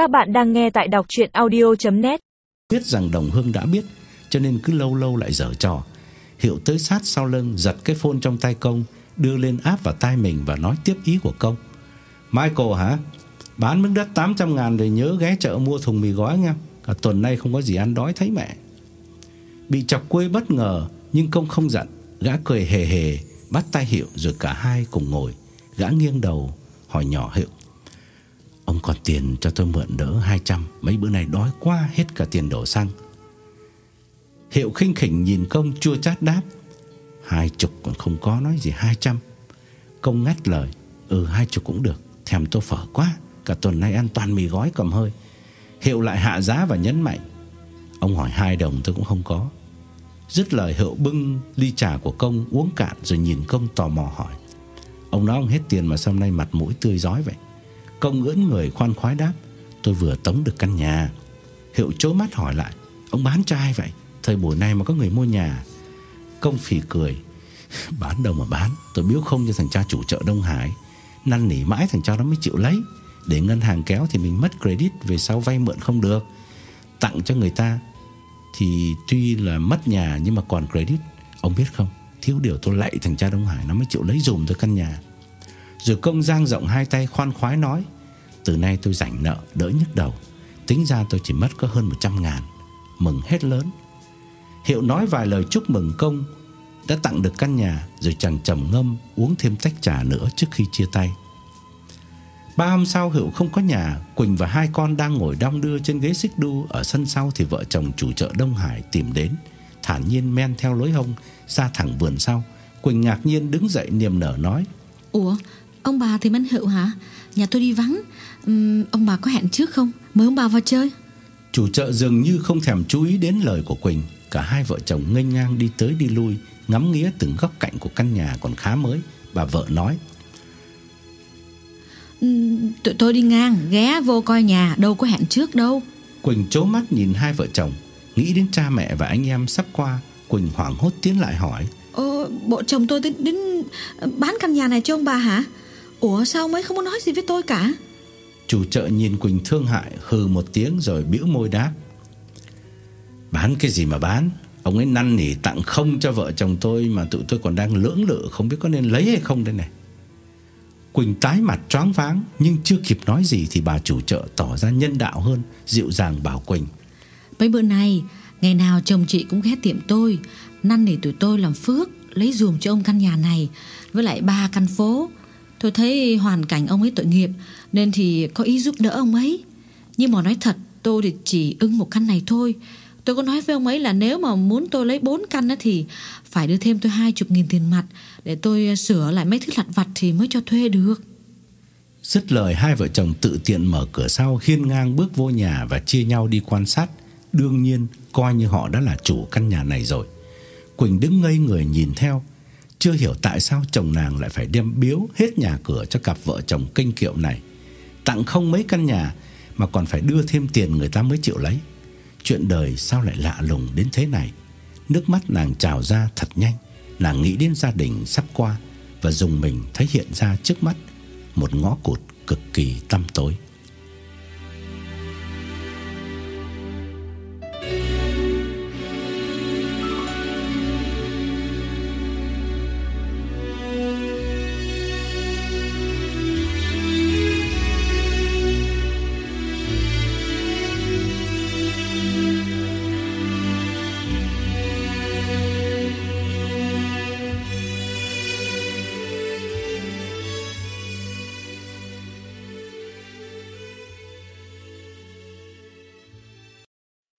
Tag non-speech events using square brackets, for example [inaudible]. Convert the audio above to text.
Các bạn đang nghe tại đọc chuyện audio.net Biết rằng đồng hương đã biết, Cho nên cứ lâu lâu lại dở trò. Hiệu tới sát sau lưng, Giật cái phone trong tay công, Đưa lên áp vào tai mình và nói tiếp ý của công. Michael hả? Bán miếng đất 800 ngàn rồi nhớ ghé chợ mua thùng mì gói nha. Cả tuần nay không có gì ăn đói thấy mẹ. Bị chọc quê bất ngờ, Nhưng công không giận. Gã cười hề hề, Bắt tay Hiệu rồi cả hai cùng ngồi. Gã nghiêng đầu, hỏi nhỏ Hiệu. Ông còn tiền cho tôi mượn đỡ 200 Mấy bữa này đói quá, hết cả tiền đổ xăng. Hiệu khinh khỉnh nhìn công, chua chát đáp, Hai chục còn không có, nói gì 200 Công ngắt lời Ừ hai chục cũng được, Thèm tô phở quá, Cả tuần nay ăn toàn mì gói cầm hơi. Hiệu lại hạ giá và nhấn mạnh, Ông hỏi hai đồng tôi cũng không có. Dứt lời, Hiệu bưng ly trà của công uống cạn Rồi nhìn công tò mò hỏi, Ông nói ông hết tiền mà sao nay mặt mũi tươi giói vậy? Công ưỡn người khoan khoái đáp, Tôi vừa tống được căn nhà. Hiệu chố mắt hỏi lại, Ông bán cho ai vậy? Thời buổi này mà có người mua nhà. Công phỉ cười, [laughs] Bán đâu mà bán, Tôi biếu không cho thằng cha chủ chợ Đông Hải. Năn nỉ mãi thằng cha nó mới chịu lấy. Để ngân hàng kéo thì mình mất credit, Về sau vay mượn không được. Tặng cho người ta Thì tuy là mất nhà nhưng mà còn credit, Ông biết không? Thiếu điều tôi lạy thằng cha Đông Hải Nó mới chịu lấy dùm tôi căn nhà. Rồi công giang rộng hai tay khoan khoái nói, Từ nay tôi rảnh nợ, đỡ nhức đầu. Tính ra tôi chỉ mất có hơn 100 ngàn. Mừng hết lớn. Hiệu nói vài lời chúc mừng công, Đã tặng được căn nhà, Rồi chàng trầm ngâm uống thêm tách trà nữa trước khi chia tay. Ba hôm sau, Hiệu không có nhà, Quỳnh và hai con đang ngồi đong đưa trên ghế xích đu. Ở sân sau thì vợ chồng chủ chợ Đông Hải tìm đến. Thản nhiên men theo lối hông, Ra thẳng vườn sau. Quỳnh ngạc nhiên đứng dậy niềm nở nói, Ủa ông bà thì anh Hữu hả? Nhà tôi đi vắng. Ừm, Ông bà có hẹn trước không? Mời ông bà vào chơi. Chủ chợ dường như không thèm chú ý đến lời của Quỳnh. Cả hai vợ chồng nghênh ngang đi tới đi lui Ngắm nghía từng góc cạnh của căn nhà còn khá mới. Bà vợ nói Tụi tôi đi ngang ghé vô coi nhà Đâu có hẹn trước đâu. Quỳnh chố mắt nhìn hai vợ chồng. Nghĩ đến cha mẹ và anh em sắp qua Quỳnh hoảng hốt tiến lại hỏi Ờ, Bộ chồng tôi đến, đến bán căn nhà này cho ông bà hả Ủa sao ông ấy không có nói gì với tôi cả? Chủ chợ nhìn Quỳnh thương hại Hừ một tiếng rồi bĩu môi đáp. Bán cái gì mà bán? Ông ấy năn nỉ tặng không cho vợ chồng tôi Mà tụi tôi còn đang lưỡng lự Không biết có nên lấy hay không đây này. Quỳnh tái mặt choáng váng Nhưng chưa kịp nói gì Thì bà chủ chợ tỏ ra nhân đạo hơn Dịu dàng bảo Quỳnh. Mấy bữa này Ngày nào chồng chị cũng ghé tiệm tôi Năn nỉ tụi tôi làm phước Lấy dùm cho ông căn nhà này Với lại ba căn phố Tôi thấy hoàn cảnh ông ấy tội nghiệp, Nên thì có ý giúp đỡ ông ấy Nhưng mà nói thật, tôi thì chỉ ưng một căn này thôi Tôi có nói với ông ấy là nếu mà muốn tôi lấy bốn căn á thì phải đưa thêm tôi hai chục nghìn tiền mặt để tôi ờ, sửa lại mấy thứ lặt vặt thì mới cho thuê được. Dứt lời, hai vợ chồng tự tiện mở cửa sau, hiên ngang bước vô nhà và chia nhau đi quan sát. Đương nhiên, coi như họ đã là chủ căn nhà này rồi. Quỳnh đứng ngây người nhìn theo. Chưa hiểu tại sao chồng nàng lại phải đem biếu hết nhà cửa cho cặp vợ chồng kinh kiệu này. Tặng không mấy căn nhà, mà còn phải đưa thêm tiền người ta mới chịu lấy. Chuyện đời sao lại lạ lùng đến thế này Nước mắt nàng trào ra thật nhanh Nàng nghĩ đến gia đình sắp qua Và dùng mình thấy hiện ra trước mắt Một ngõ cụt cực kỳ tăm tối